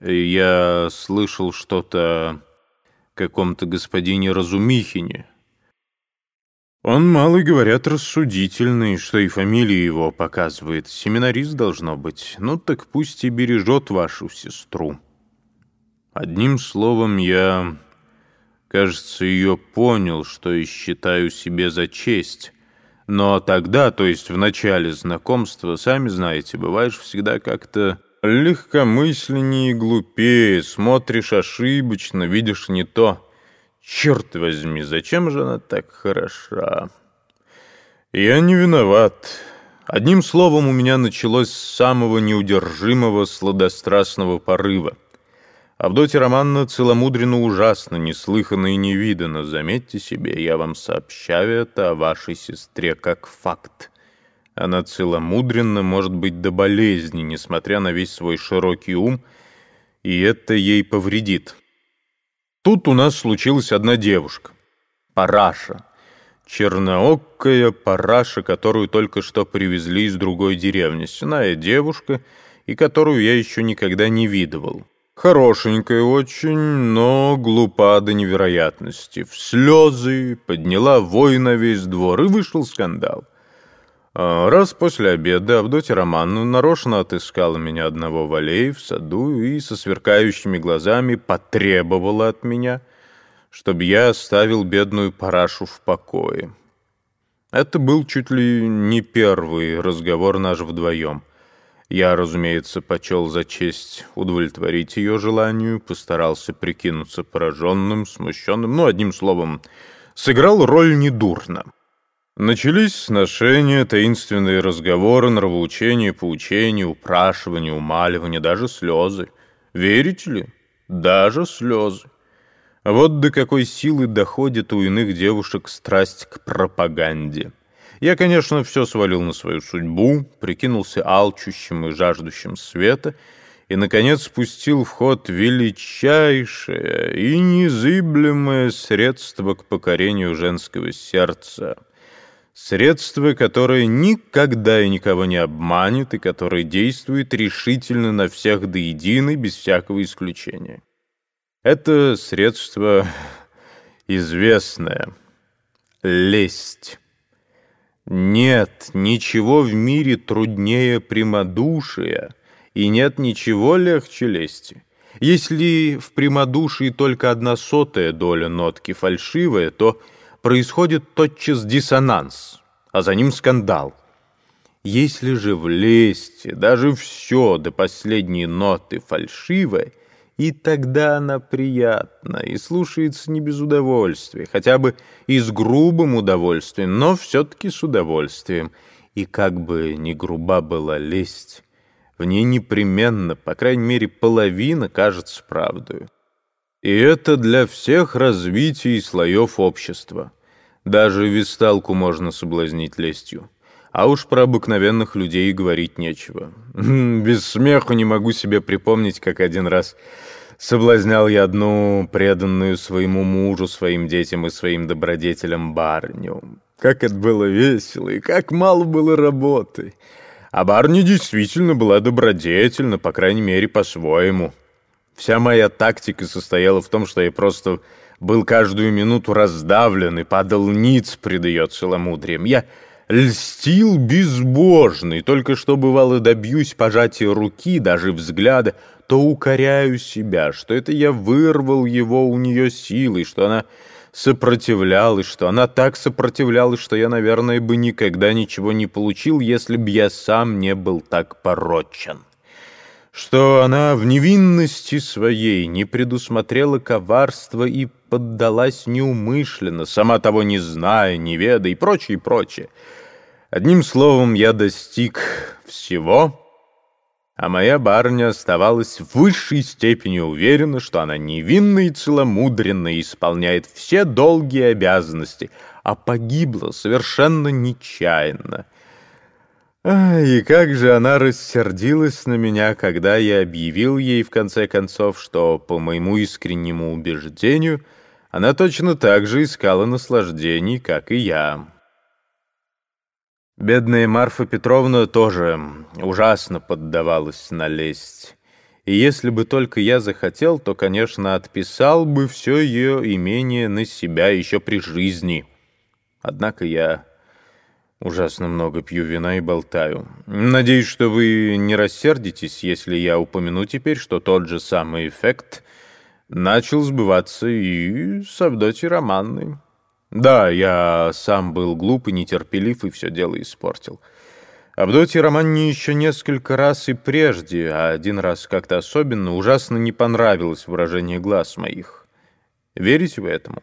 Я слышал что-то каком-то господине Разумихине. Он, малый, говорят, рассудительный, что и фамилия его показывает. Семинарист должно быть. Ну так пусть и бережет вашу сестру. Одним словом, я, кажется, ее понял, что и считаю себе за честь. Но тогда, то есть в начале знакомства, сами знаете, бываешь всегда как-то легкомысленнее и глупее, смотришь ошибочно, видишь не то. Черт возьми, зачем же она так хороша? Я не виноват. Одним словом, у меня началось с самого неудержимого сладострастного порыва. Авдотья Романна целомудренно ужасно, неслыханно и невиданно. Заметьте себе, я вам сообщаю это о вашей сестре как факт. Она целомудренно может быть до болезни, несмотря на весь свой широкий ум, и это ей повредит. Тут у нас случилась одна девушка. Параша. Черноокая параша, которую только что привезли из другой деревни. Синая девушка, и которую я еще никогда не видывал. Хорошенькая очень, но глупа до невероятности. В слезы, подняла вой на весь двор, и вышел скандал. А, раз после обеда Авдотья Романовна нарочно отыскала меня одного в аллее в саду и со сверкающими глазами потребовала от меня, чтобы я оставил бедную парашу в покое. Это был чуть ли не первый разговор наш вдвоем. Я, разумеется, почел за честь удовлетворить ее желанию, постарался прикинуться пораженным, смущенным, ну, одним словом, сыграл роль недурно. Начались сношения, таинственные разговоры, нравоучения, поучения, упрашивания, умаливания, даже слезы. Верите ли? Даже слезы. Вот до какой силы доходит у иных девушек страсть к пропаганде. Я, конечно, все свалил на свою судьбу, прикинулся алчущим и жаждущим света и, наконец, спустил в ход величайшее и незыблемое средство к покорению женского сердца — Средство, которое никогда и никого не обманет и которое действует решительно на всех до единой, без всякого исключения. Это средство известное. Лесть. Нет ничего в мире труднее прямодушия, и нет ничего легче лести. Если в прямодушии только одна сотая доля нотки фальшивая, то происходит тотчас диссонанс, а за ним скандал. Если же в лесте даже все до последней ноты фальшивое, и тогда она приятна и слушается не без удовольствия, хотя бы и с грубым удовольствием, но все-таки с удовольствием. И как бы ни груба была лесть, в ней непременно, по крайней мере, половина кажется правдою. И это для всех развитий слоев общества. Даже висталку можно соблазнить лестью. А уж про обыкновенных людей говорить нечего. Без смеху не могу себе припомнить, как один раз соблазнял я одну преданную своему мужу, своим детям и своим добродетелям барню. Как это было весело и как мало было работы. А барня действительно была добродетельна, по крайней мере, по-своему. Вся моя тактика состояла в том, что я просто был каждую минуту раздавлен и падал ниц пред ее целомудрием. Я льстил безбожно, и только что, бывало, добьюсь пожатия руки, даже взгляда, то укоряю себя, что это я вырвал его у нее силой, что она сопротивлялась, что она так сопротивлялась, что я, наверное, бы никогда ничего не получил, если б я сам не был так порочен что она в невинности своей не предусмотрела коварство и поддалась неумышленно, сама того не зная, не ведая и прочее, и прочее. Одним словом, я достиг всего, а моя барыня оставалась в высшей степени уверена, что она невинна и целомудренно исполняет все долгие обязанности, а погибла совершенно нечаянно — и как же она рассердилась на меня, когда я объявил ей, в конце концов, что, по моему искреннему убеждению, она точно так же искала наслаждений, как и я. Бедная Марфа Петровна тоже ужасно поддавалась на лесть. И если бы только я захотел, то, конечно, отписал бы все ее имение на себя еще при жизни. Однако я ужасно много пью вина и болтаю. Надеюсь, что вы не рассердитесь, если я упомяну теперь, что тот же самый эффект начал сбываться и с Авдотьей Романной. Да, я сам был глуп и нетерпелив, и все дело испортил. Авдотья Романне еще несколько раз и прежде, а один раз как-то особенно, ужасно не понравилось выражение глаз моих. Верите вы этому?